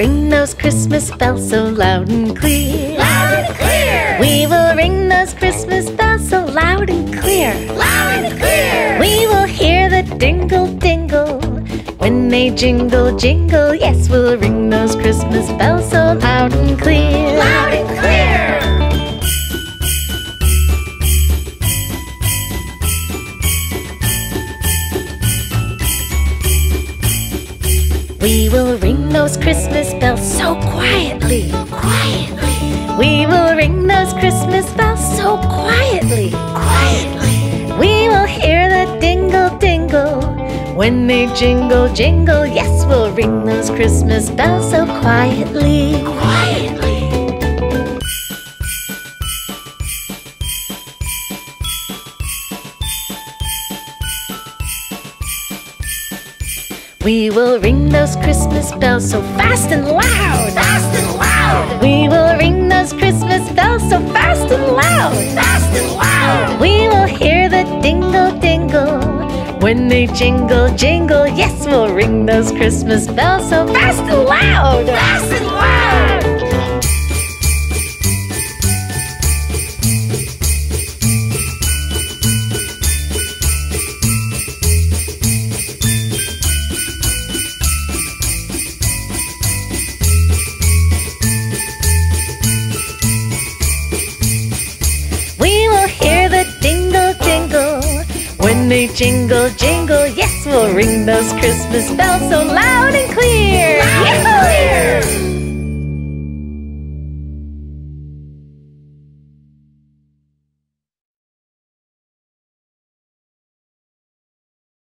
ring those Christmas bells so loud and clear. Loud and clear. We will ring those Christmas bells so loud and clear. Loud and clear. We will hear the dingle dingle when they jingle jingle. Yes, we'll ring those Christmas bells so loud and clear. We will ring those Christmas bells so quietly. Quietly. We will ring those Christmas bells so quietly. Quietly. We will hear the dingle dingle when they jingle jingle. Yes, we'll ring those Christmas bells so quietly. Quietly. We will ring those Christmas bells so fast and loud. Fast and loud. We will ring those Christmas bells so fast and loud. Fast and loud. We will hear the dingle dingle when they jingle jingle. Yes, we'll ring those Christmas bells so fast and loud. Fast and loud. Jingle jingle. Yes, we'll ring those Christmas bells so loud and clear.